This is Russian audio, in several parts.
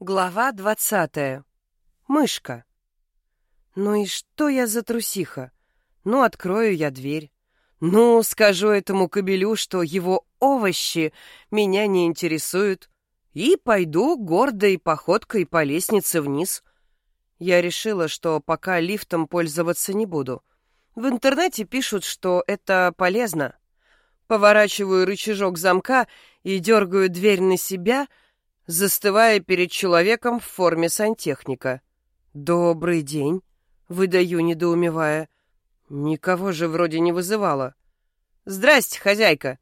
Глава двадцатая. Мышка. Ну и что я за трусиха? Ну, открою я дверь. Ну, скажу этому кобелю, что его овощи меня не интересуют. И пойду гордой походкой по лестнице вниз. Я решила, что пока лифтом пользоваться не буду. В интернете пишут, что это полезно. Поворачиваю рычажок замка и дергаю дверь на себя — застывая перед человеком в форме сантехника. «Добрый день», — выдаю, недоумевая. Никого же вроде не вызывала. «Здрасте, хозяйка.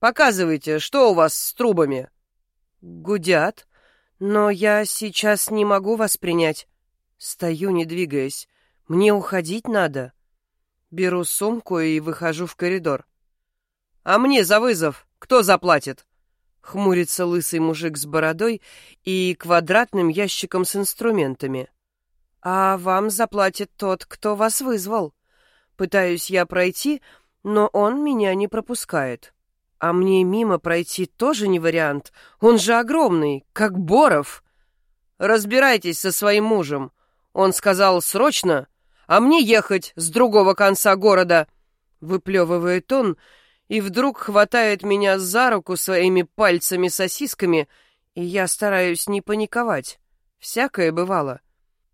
Показывайте, что у вас с трубами?» «Гудят, но я сейчас не могу вас принять. Стою, не двигаясь. Мне уходить надо». Беру сумку и выхожу в коридор. «А мне за вызов кто заплатит?» Хмурится лысый мужик с бородой и квадратным ящиком с инструментами. «А вам заплатит тот, кто вас вызвал. Пытаюсь я пройти, но он меня не пропускает. А мне мимо пройти тоже не вариант. Он же огромный, как Боров. Разбирайтесь со своим мужем. Он сказал срочно, а мне ехать с другого конца города. Выплевывает он и вдруг хватает меня за руку своими пальцами-сосисками, и я стараюсь не паниковать. Всякое бывало.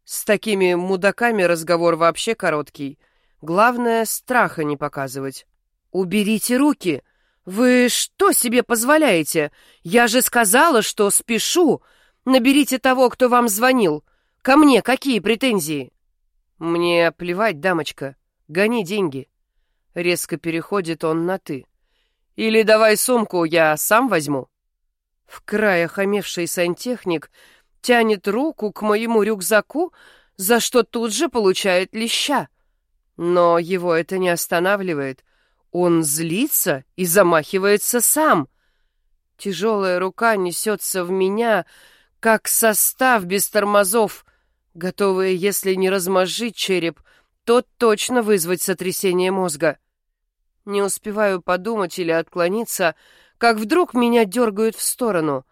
С такими мудаками разговор вообще короткий. Главное, страха не показывать. «Уберите руки! Вы что себе позволяете? Я же сказала, что спешу! Наберите того, кто вам звонил. Ко мне какие претензии?» «Мне плевать, дамочка. Гони деньги». Резко переходит он на «ты». «Или давай сумку, я сам возьму». В край охамевший сантехник тянет руку к моему рюкзаку, за что тут же получает леща. Но его это не останавливает. Он злится и замахивается сам. Тяжелая рука несется в меня, как состав без тормозов, готовая, если не размозжить череп, то точно вызвать сотрясение мозга. Не успеваю подумать или отклониться, как вдруг меня дергают в сторону,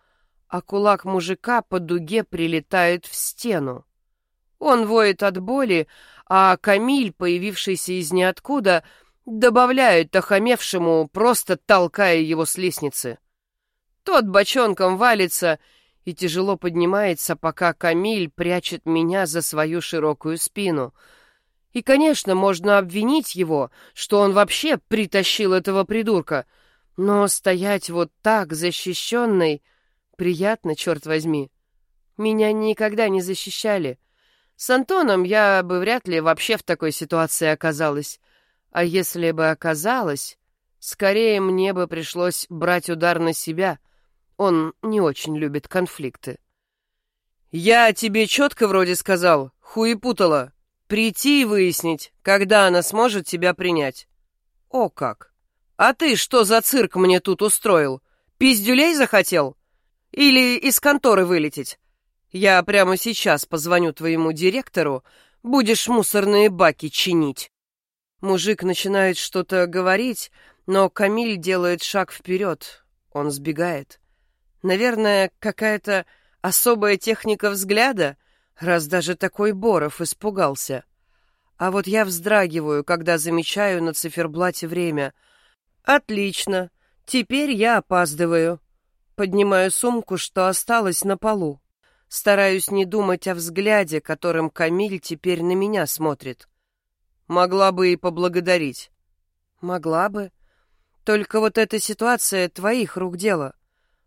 а кулак мужика по дуге прилетает в стену. Он воет от боли, а Камиль, появившийся из ниоткуда, добавляет охамевшему, просто толкая его с лестницы. Тот бочонком валится и тяжело поднимается, пока Камиль прячет меня за свою широкую спину — и, конечно, можно обвинить его, что он вообще притащил этого придурка. Но стоять вот так, защищенной, приятно, черт возьми. Меня никогда не защищали. С Антоном я бы вряд ли вообще в такой ситуации оказалась. А если бы оказалась, скорее мне бы пришлось брать удар на себя. Он не очень любит конфликты. «Я тебе четко вроде сказал, хуепутала», Прийти и выяснить, когда она сможет тебя принять. О как! А ты что за цирк мне тут устроил? Пиздюлей захотел? Или из конторы вылететь? Я прямо сейчас позвоню твоему директору, будешь мусорные баки чинить. Мужик начинает что-то говорить, но Камиль делает шаг вперед. Он сбегает. Наверное, какая-то особая техника взгляда — раз даже такой Боров испугался. А вот я вздрагиваю, когда замечаю на циферблате время. Отлично, теперь я опаздываю. Поднимаю сумку, что осталось на полу. Стараюсь не думать о взгляде, которым Камиль теперь на меня смотрит. Могла бы и поблагодарить. Могла бы. Только вот эта ситуация твоих рук дело.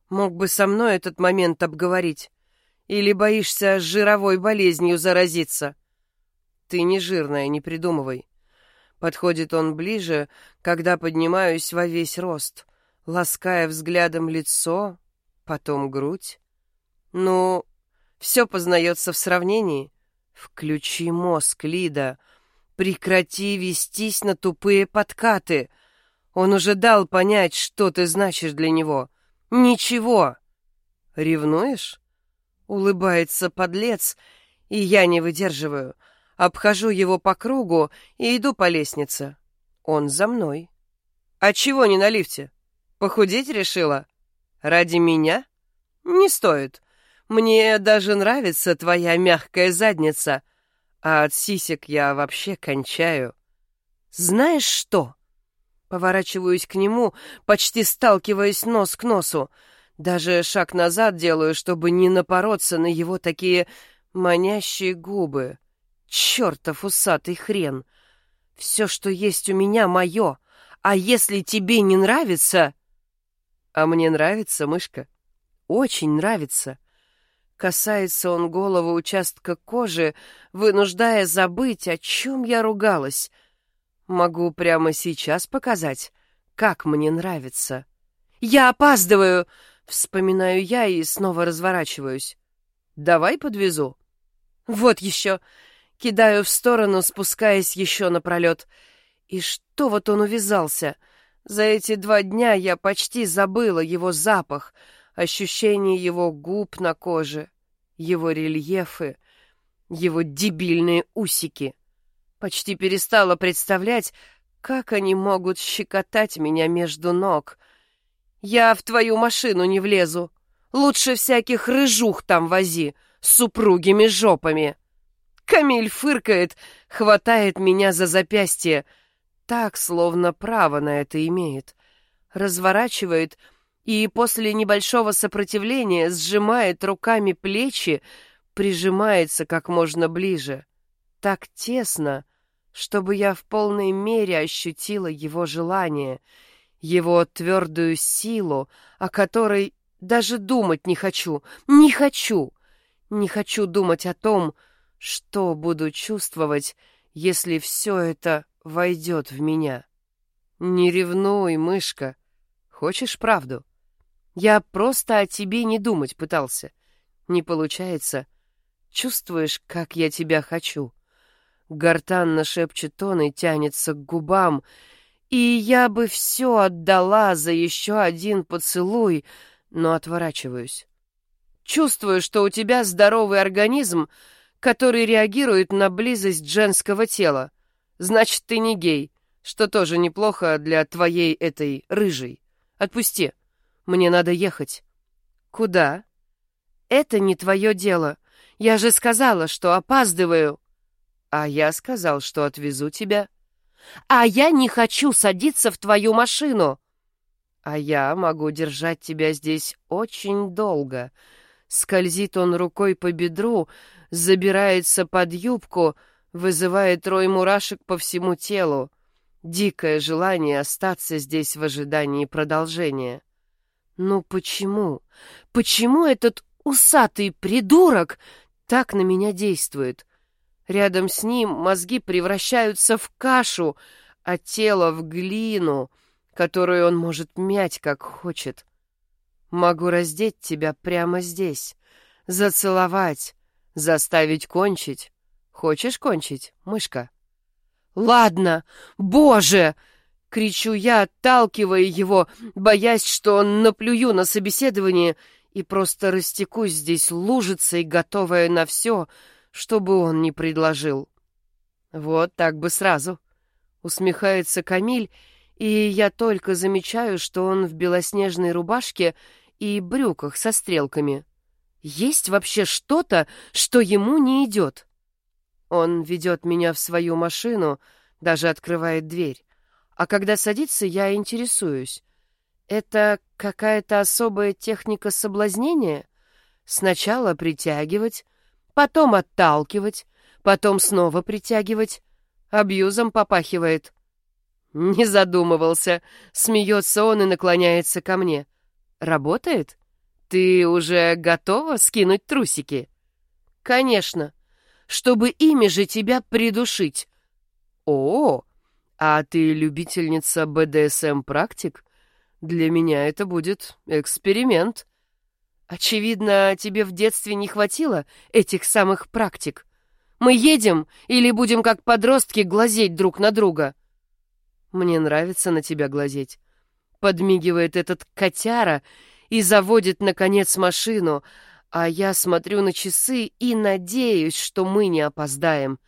Мог бы со мной этот момент обговорить. Или боишься жировой болезнью заразиться? Ты не жирная, не придумывай. Подходит он ближе, когда поднимаюсь во весь рост, лаская взглядом лицо, потом грудь. Ну, все познается в сравнении. Включи мозг, Лида. Прекрати вестись на тупые подкаты. Он уже дал понять, что ты значишь для него. Ничего. Ревнуешь? Улыбается подлец, и я не выдерживаю. Обхожу его по кругу и иду по лестнице. Он за мной. А чего не на лифте? Похудеть решила? Ради меня? Не стоит. Мне даже нравится твоя мягкая задница, а от сисек я вообще кончаю. Знаешь что? Поворачиваюсь к нему, почти сталкиваясь нос к носу. Даже шаг назад делаю, чтобы не напороться на его такие манящие губы. Чертов усатый хрен! Все, что есть у меня, мое. А если тебе не нравится... А мне нравится, мышка. Очень нравится. Касается он головы участка кожи, вынуждая забыть, о чем я ругалась. Могу прямо сейчас показать, как мне нравится. «Я опаздываю!» — вспоминаю я и снова разворачиваюсь. «Давай подвезу». «Вот еще!» — кидаю в сторону, спускаясь еще напролет. И что вот он увязался? За эти два дня я почти забыла его запах — ощущение его губ на коже, его рельефы, его дебильные усики. Почти перестала представлять, как они могут щекотать меня между ног. Я в твою машину не влезу. Лучше всяких рыжух там вози, с супругими жопами. Камиль фыркает, хватает меня за запястье, так, словно право на это имеет. Разворачивает — и после небольшого сопротивления сжимает руками плечи, прижимается как можно ближе. Так тесно, чтобы я в полной мере ощутила его желание, его твердую силу, о которой даже думать не хочу, не хочу, не хочу думать о том, что буду чувствовать, если все это войдет в меня. Не ревнуй, мышка. Хочешь правду? Я просто о тебе не думать пытался. Не получается. Чувствуешь, как я тебя хочу?» Гортанно шепчет он и тянется к губам. «И я бы все отдала за еще один поцелуй, но отворачиваюсь. Чувствую, что у тебя здоровый организм, который реагирует на близость женского тела. Значит, ты не гей, что тоже неплохо для твоей этой рыжей. Отпусти». Мне надо ехать. Куда? Это не твое дело. Я же сказала, что опаздываю. А я сказал, что отвезу тебя. А я не хочу садиться в твою машину. А я могу держать тебя здесь очень долго. Скользит он рукой по бедру, забирается под юбку, вызывает рой мурашек по всему телу. Дикое желание остаться здесь в ожидании продолжения. Но почему? Почему этот усатый придурок так на меня действует? Рядом с ним мозги превращаются в кашу, а тело в глину, которую он может мять, как хочет. Могу раздеть тебя прямо здесь, зацеловать, заставить кончить. Хочешь кончить, мышка? Ладно, боже! Кричу я, отталкивая его, боясь, что наплюю на собеседование и просто растекусь здесь лужицей, готовая на все, чтобы он не предложил. Вот так бы сразу. Усмехается Камиль, и я только замечаю, что он в белоснежной рубашке и брюках со стрелками. Есть вообще что-то, что ему не идет? Он ведет меня в свою машину, даже открывает дверь. А когда садится, я интересуюсь. Это какая-то особая техника соблазнения? Сначала притягивать, потом отталкивать, потом снова притягивать. Абьюзом попахивает. Не задумывался. Смеется он и наклоняется ко мне. Работает? Ты уже готова скинуть трусики? Конечно. Чтобы ими же тебя придушить. О, а ты любительница БДСМ-практик? Для меня это будет эксперимент. Очевидно, тебе в детстве не хватило этих самых практик. Мы едем или будем как подростки глазеть друг на друга? Мне нравится на тебя глазеть. Подмигивает этот котяра и заводит, наконец, машину, а я смотрю на часы и надеюсь, что мы не опоздаем.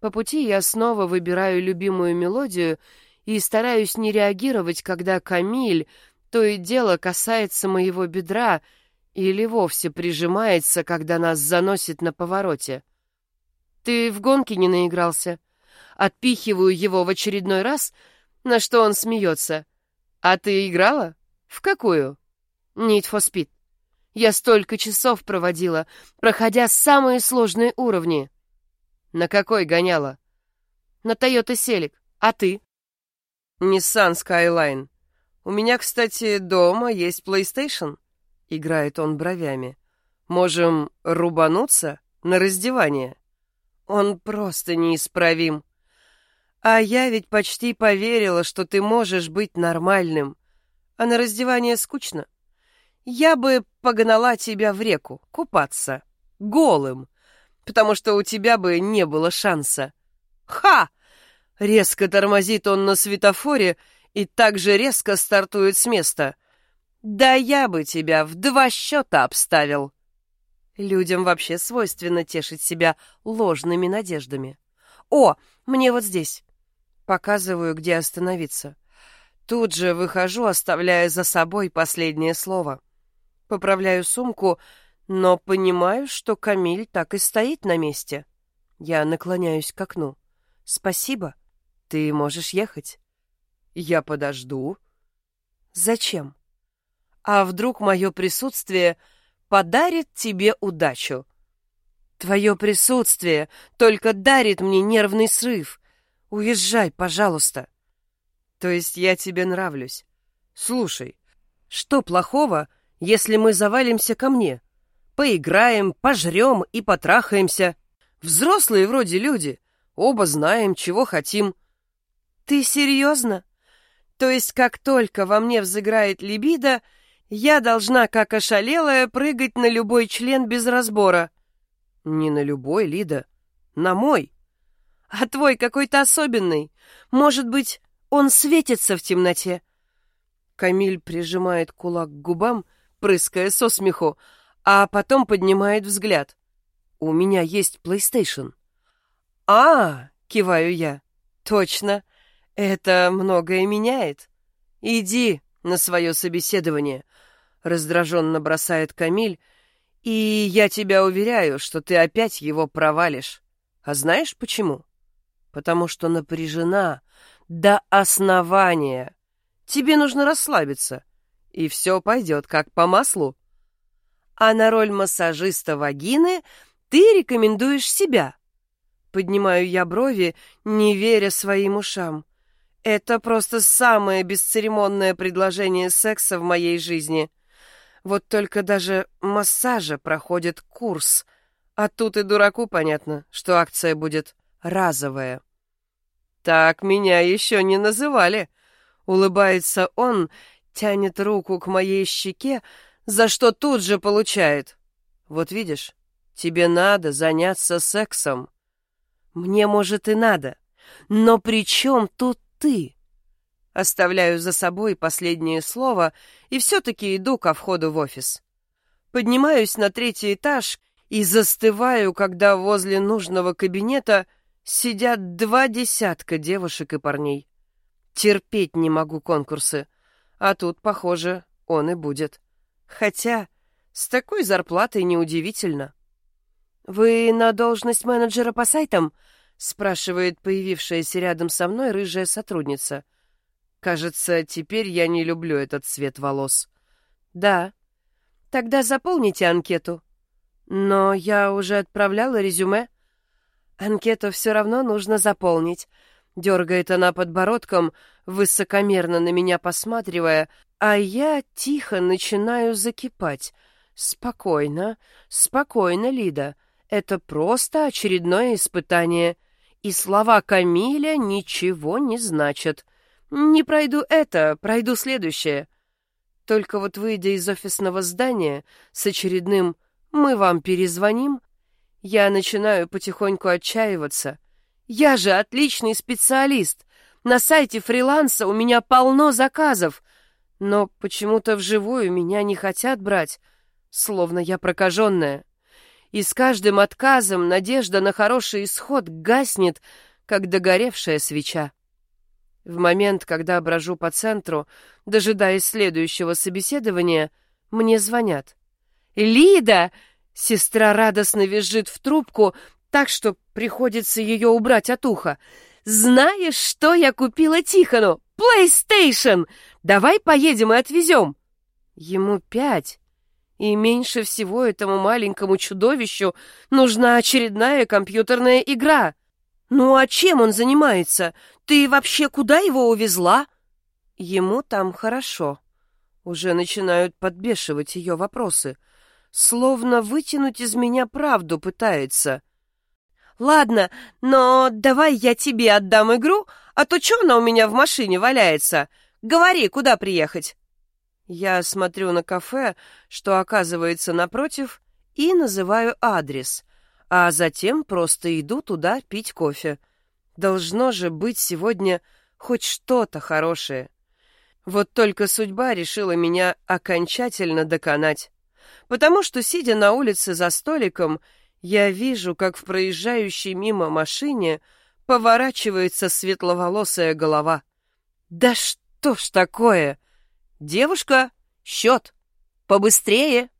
По пути я снова выбираю любимую мелодию и стараюсь не реагировать, когда Камиль то и дело касается моего бедра Или вовсе прижимается, когда нас заносит на повороте. Ты в гонке не наигрался? Отпихиваю его в очередной раз, на что он смеется. А ты играла? В какую? Need for Speed. Я столько часов проводила, проходя самые сложные уровни. На какой гоняла? На Toyota Celic. А ты? Nissan Skyline. У меня, кстати, дома есть PlayStation. Играет он бровями. Можем рубануться на раздевание. Он просто неисправим. А я ведь почти поверила, что ты можешь быть нормальным. А на раздевание скучно. Я бы погнала тебя в реку купаться. Голым. Потому что у тебя бы не было шанса. Ха! Резко тормозит он на светофоре и также резко стартует с места. Да я бы тебя в два счета обставил. Людям вообще свойственно тешить себя ложными надеждами. О, мне вот здесь. Показываю, где остановиться. Тут же выхожу, оставляя за собой последнее слово. Поправляю сумку, но понимаю, что Камиль так и стоит на месте. Я наклоняюсь к окну. Спасибо. Ты можешь ехать. Я подожду. Зачем? А вдруг мое присутствие подарит тебе удачу? Твое присутствие только дарит мне нервный срыв. Уезжай, пожалуйста. То есть я тебе нравлюсь. Слушай, что плохого, если мы завалимся ко мне? Поиграем, пожрем и потрахаемся. Взрослые вроде люди. Оба знаем, чего хотим. Ты серьезно? То есть как только во мне взыграет либидо, я должна, как ошалелая, прыгать на любой член без разбора? Не на любой, Лида. На мой. А твой какой-то особенный. Может быть, он светится в темноте. Камиль прижимает кулак к губам, прыская со смеху, а потом поднимает взгляд. У меня есть PlayStation. А, киваю я. Точно. Это многое меняет. Иди на свое собеседование, раздраженно бросает Камиль, и я тебя уверяю, что ты опять его провалишь. А знаешь почему? потому что напряжена до основания. Тебе нужно расслабиться, и все пойдет как по маслу. А на роль массажиста вагины ты рекомендуешь себя. Поднимаю я брови, не веря своим ушам. Это просто самое бесцеремонное предложение секса в моей жизни. Вот только даже массажа проходит курс, а тут и дураку понятно, что акция будет разовая. Так меня еще не называли. Улыбается он, тянет руку к моей щеке, за что тут же получает. Вот видишь, тебе надо заняться сексом. Мне, может, и надо, но при чем тут ты? Оставляю за собой последнее слово и все-таки иду ко входу в офис. Поднимаюсь на третий этаж и застываю, когда возле нужного кабинета сидят два десятка девушек и парней. Терпеть не могу конкурсы, а тут, похоже, он и будет. Хотя с такой зарплатой неудивительно. «Вы на должность менеджера по сайтам?» — спрашивает появившаяся рядом со мной рыжая сотрудница. Кажется, теперь я не люблю этот цвет волос. «Да. Тогда заполните анкету». «Но я уже отправляла резюме». Анкету все равно нужно заполнить. Дергает она подбородком, высокомерно на меня посматривая, а я тихо начинаю закипать. Спокойно, спокойно, Лида. Это просто очередное испытание. И слова Камиля ничего не значат. Не пройду это, пройду следующее. Только вот выйдя из офисного здания с очередным «мы вам перезвоним», я начинаю потихоньку отчаиваться. Я же отличный специалист. На сайте фриланса у меня полно заказов. Но почему-то вживую меня не хотят брать, словно я прокаженная. И с каждым отказом надежда на хороший исход гаснет, как догоревшая свеча. В момент, когда брожу по центру, дожидаясь следующего собеседования, мне звонят. Лида!» Сестра радостно визжит в трубку, так что приходится ее убрать от уха. «Знаешь, что я купила Тихону? PlayStation! Давай поедем и отвезем!» Ему пять, и меньше всего этому маленькому чудовищу нужна очередная компьютерная игра. Ну а чем он занимается? Ты вообще куда его увезла? Ему там хорошо. Уже начинают подбешивать ее вопросы. Словно вытянуть из меня правду пытается. Ладно, но давай я тебе отдам игру, а то что она у меня в машине валяется? Говори, куда приехать? Я смотрю на кафе, что оказывается напротив, и называю адрес, а затем просто иду туда пить кофе. Должно же быть сегодня хоть что-то хорошее. Вот только судьба решила меня окончательно доконать. Потому что, сидя на улице за столиком, я вижу, как в проезжающей мимо машине поворачивается светловолосая голова. Да что ж такое? Девушка, счет! Побыстрее!